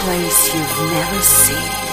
place you've never seen.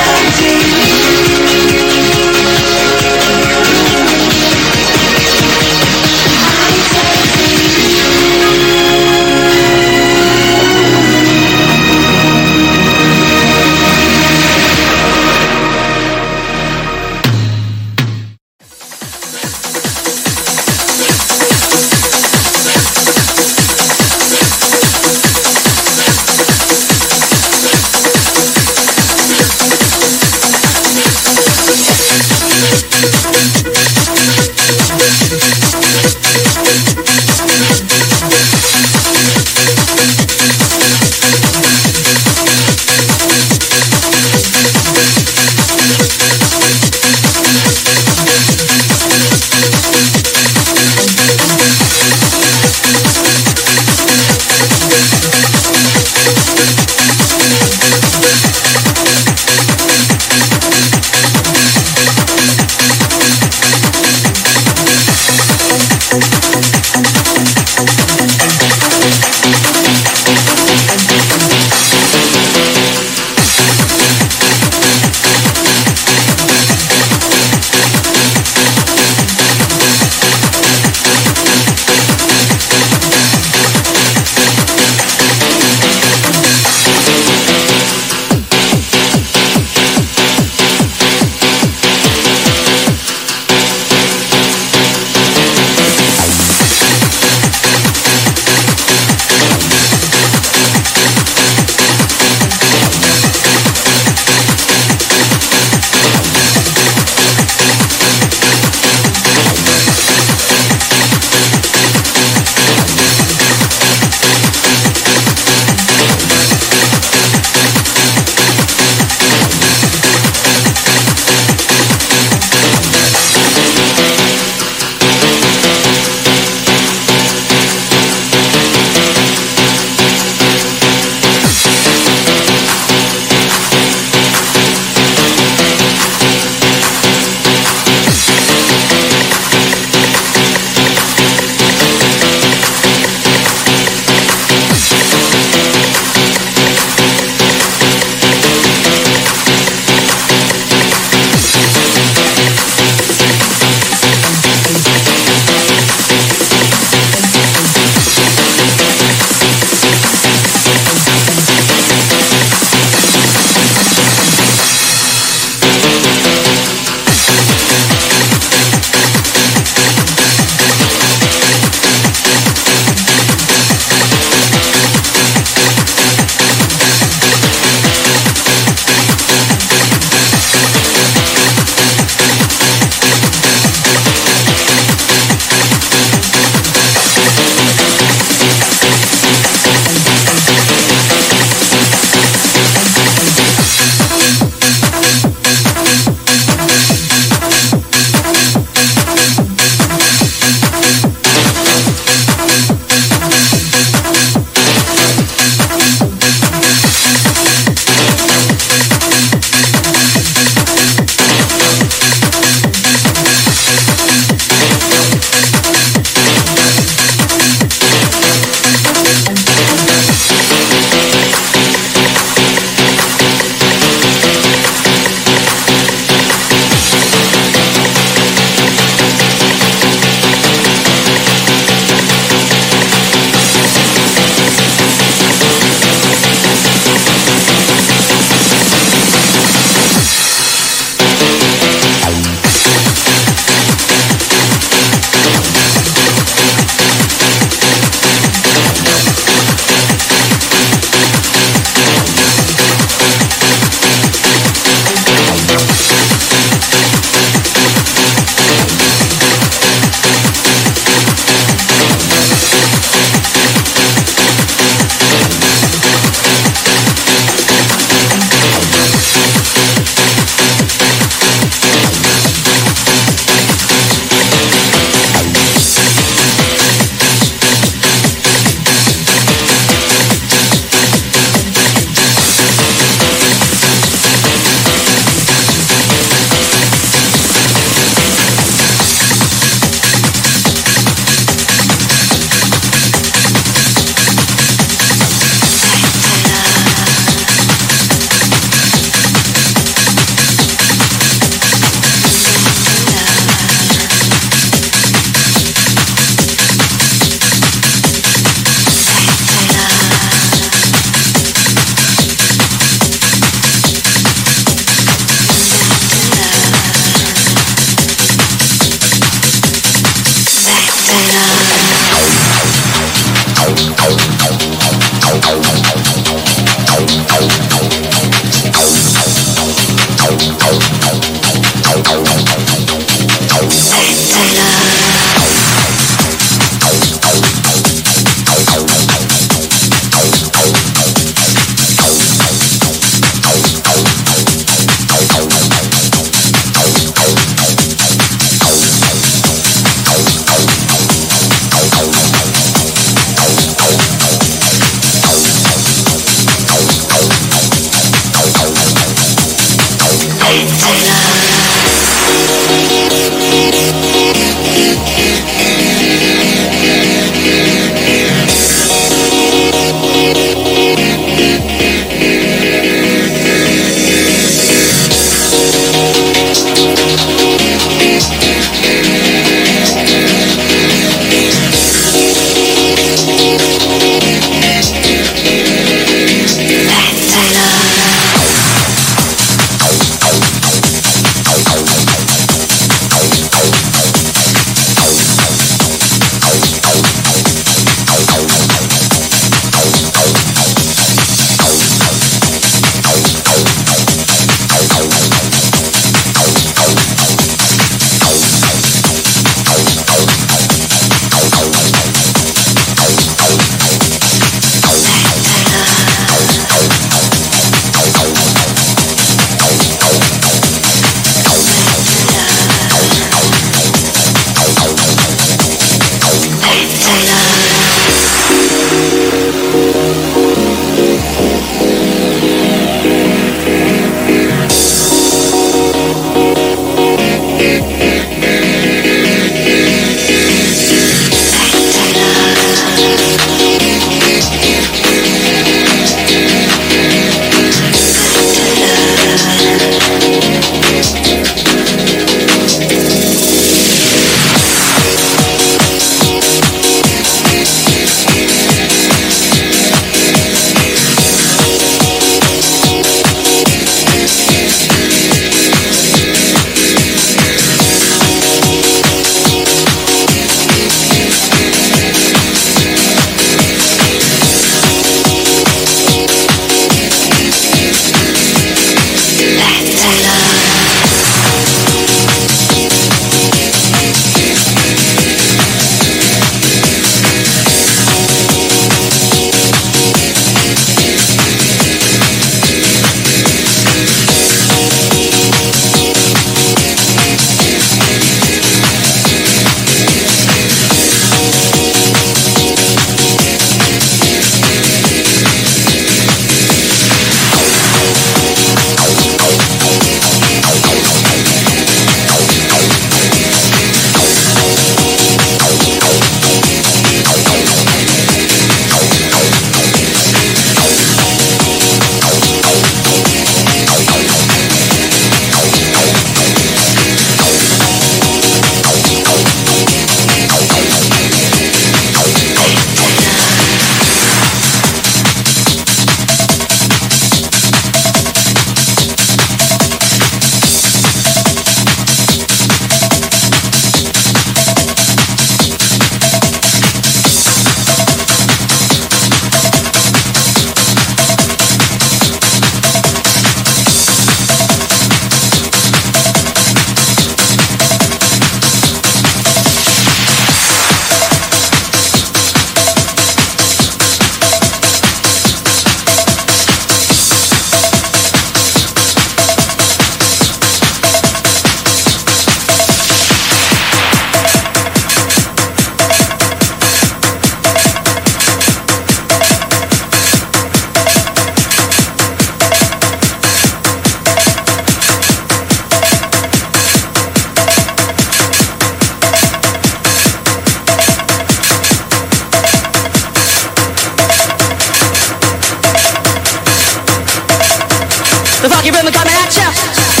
The funky rhythm coming at ya.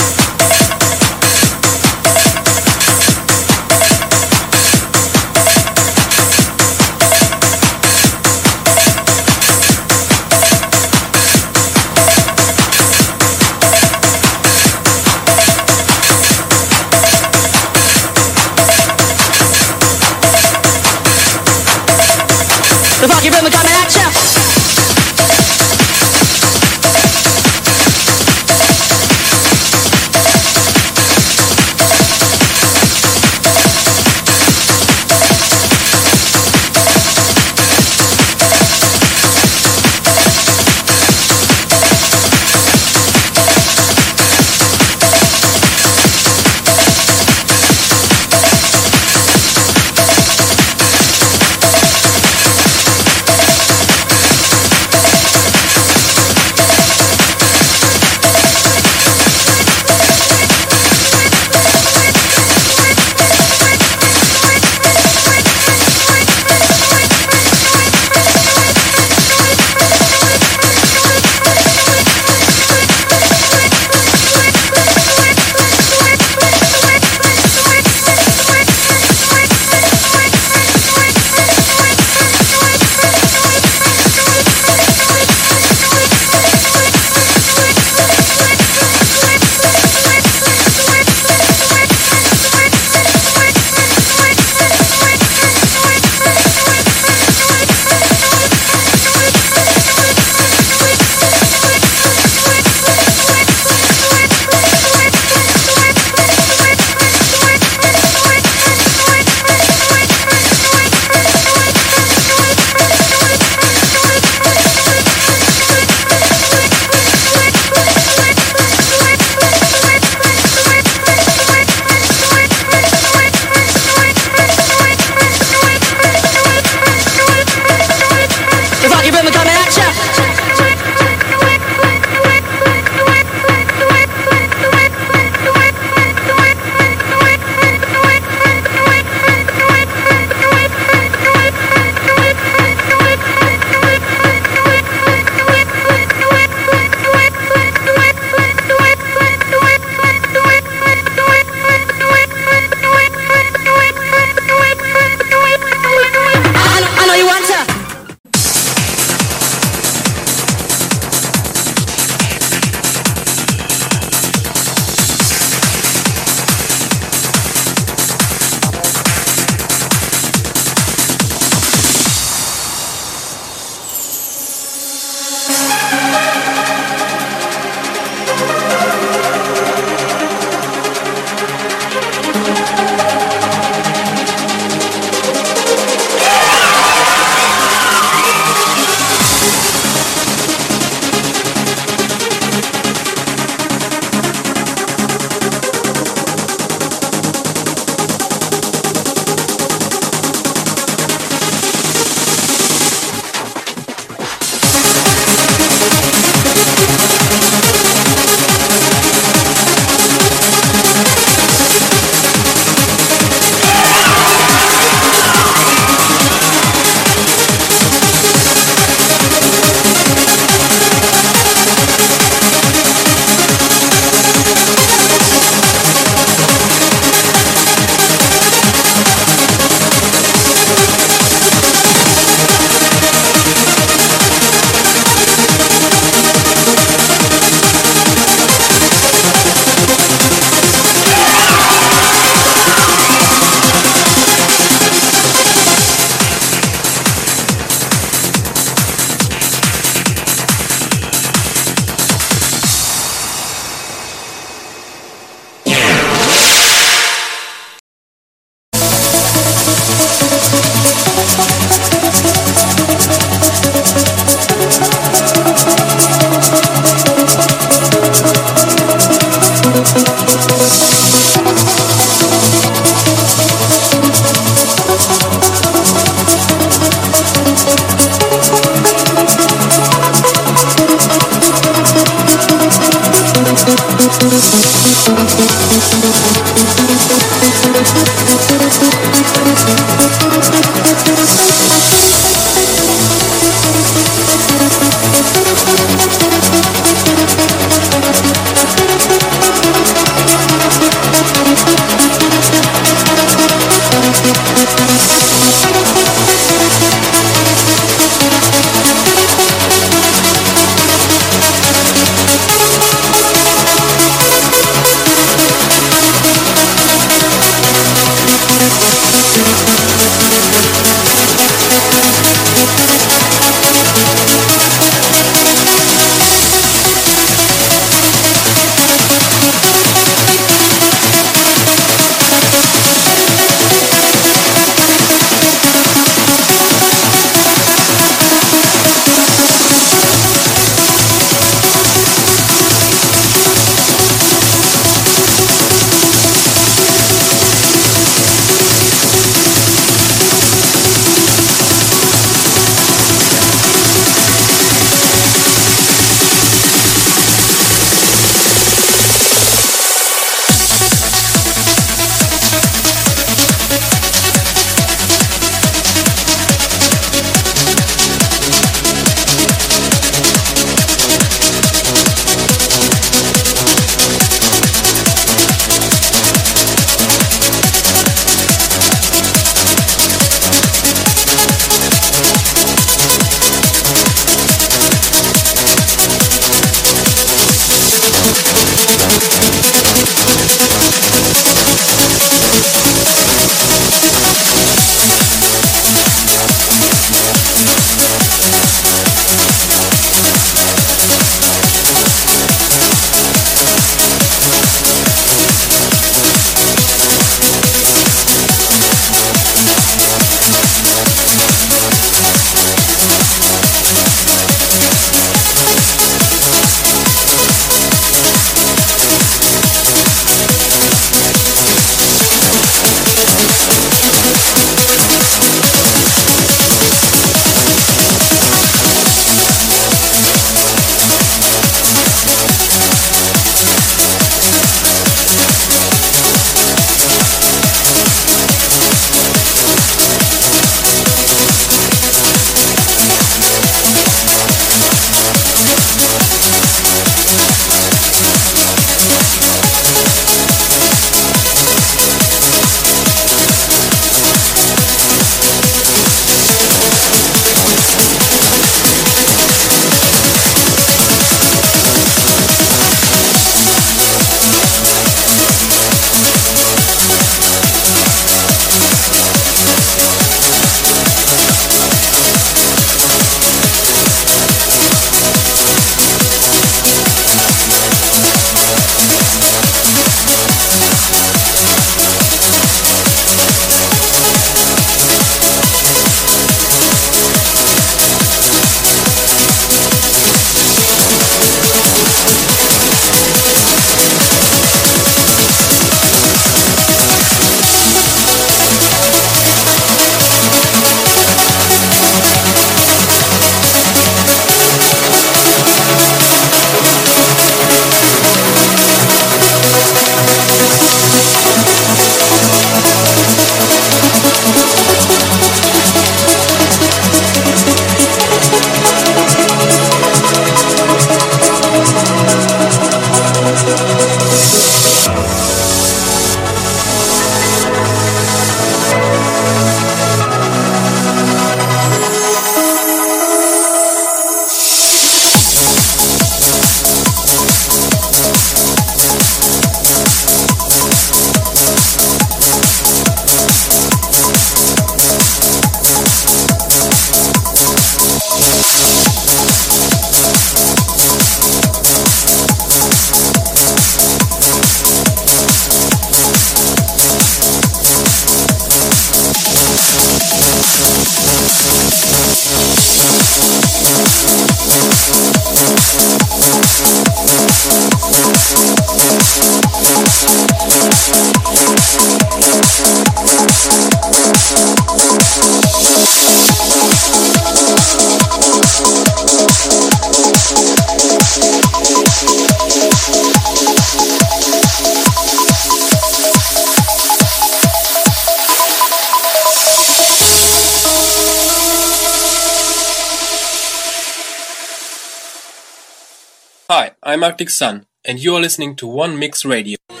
I'm Arctic Sun, and you are listening to One Mix Radio. Play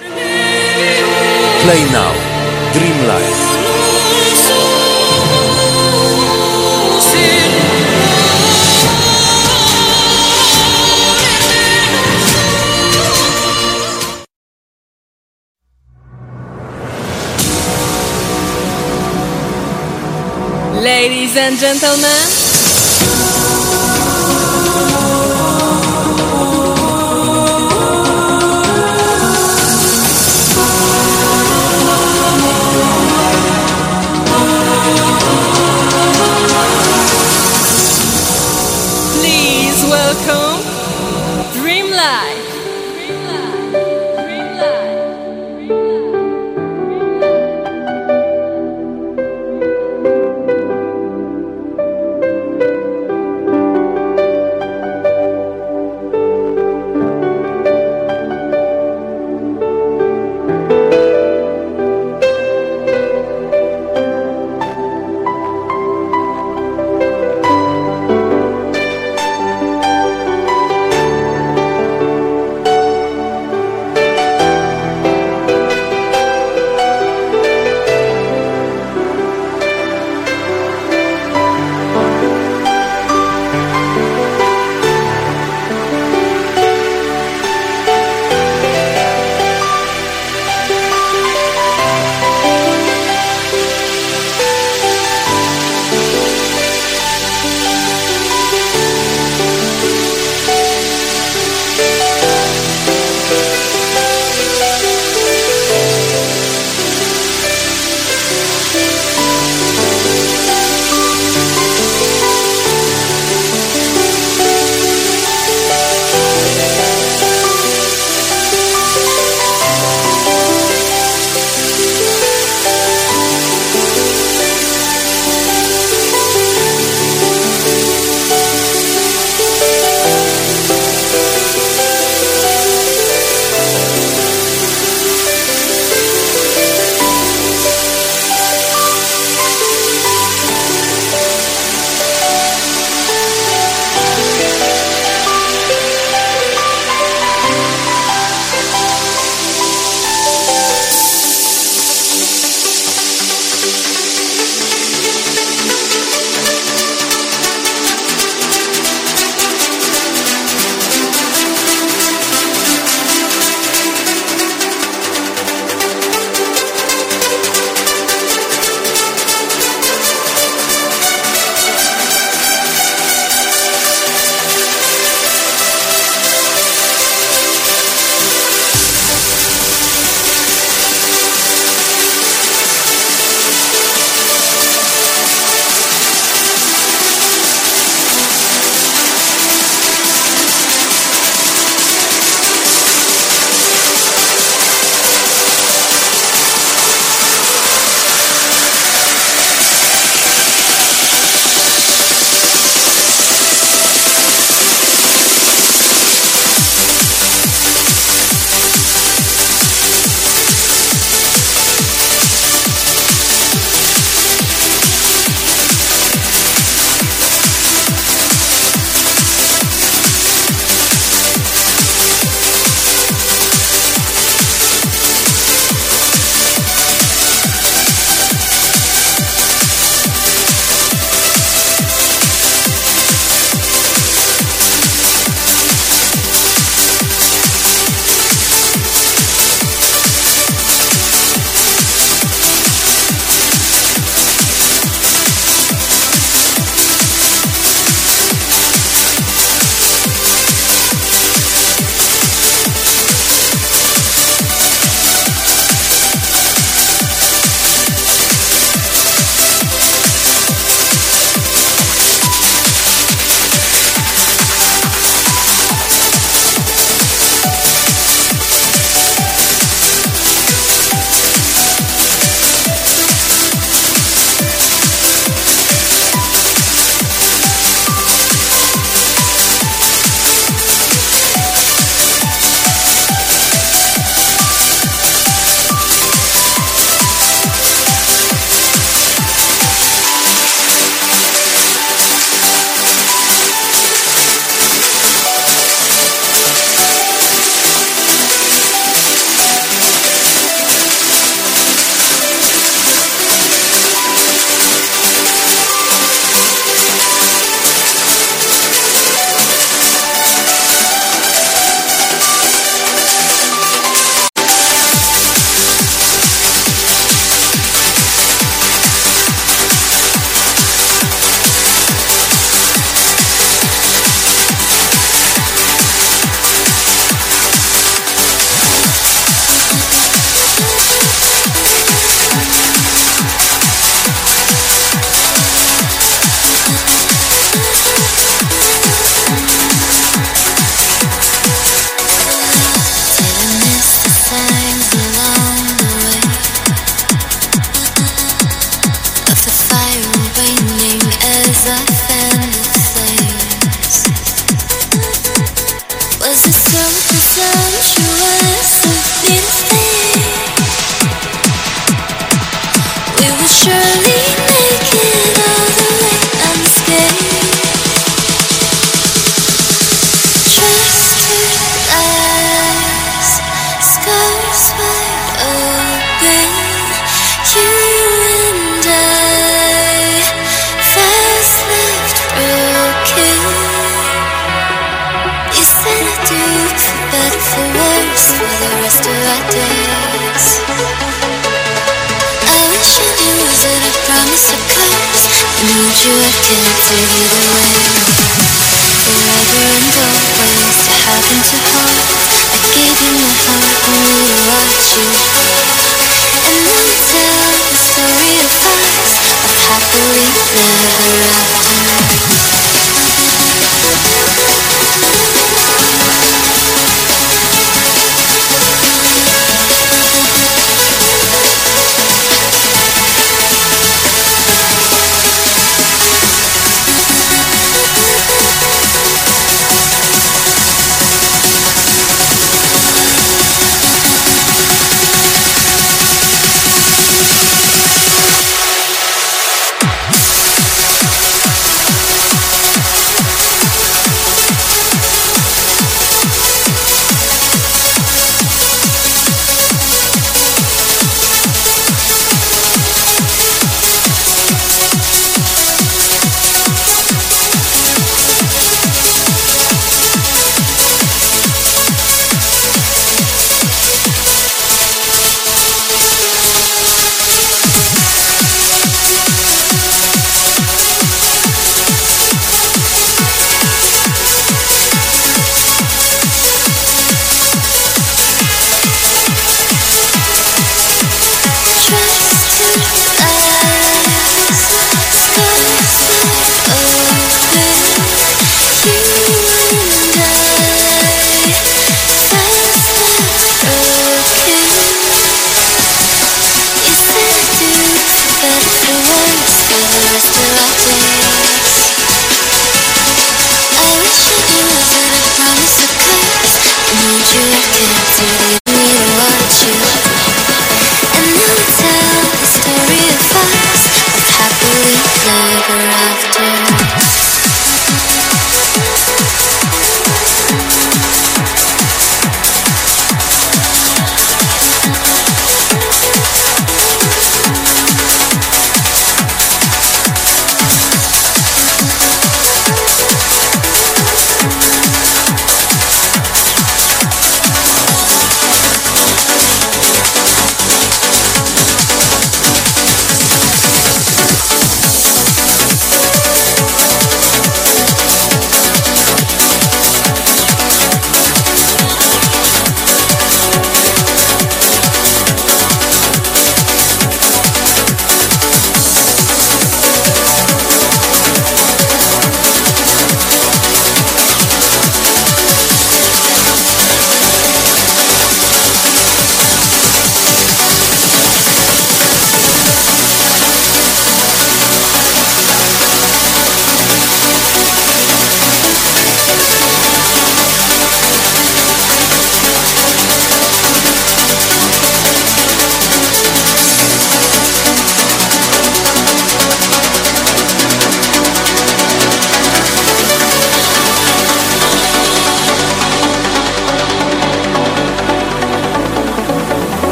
now, Dream Life. Ladies and gentlemen,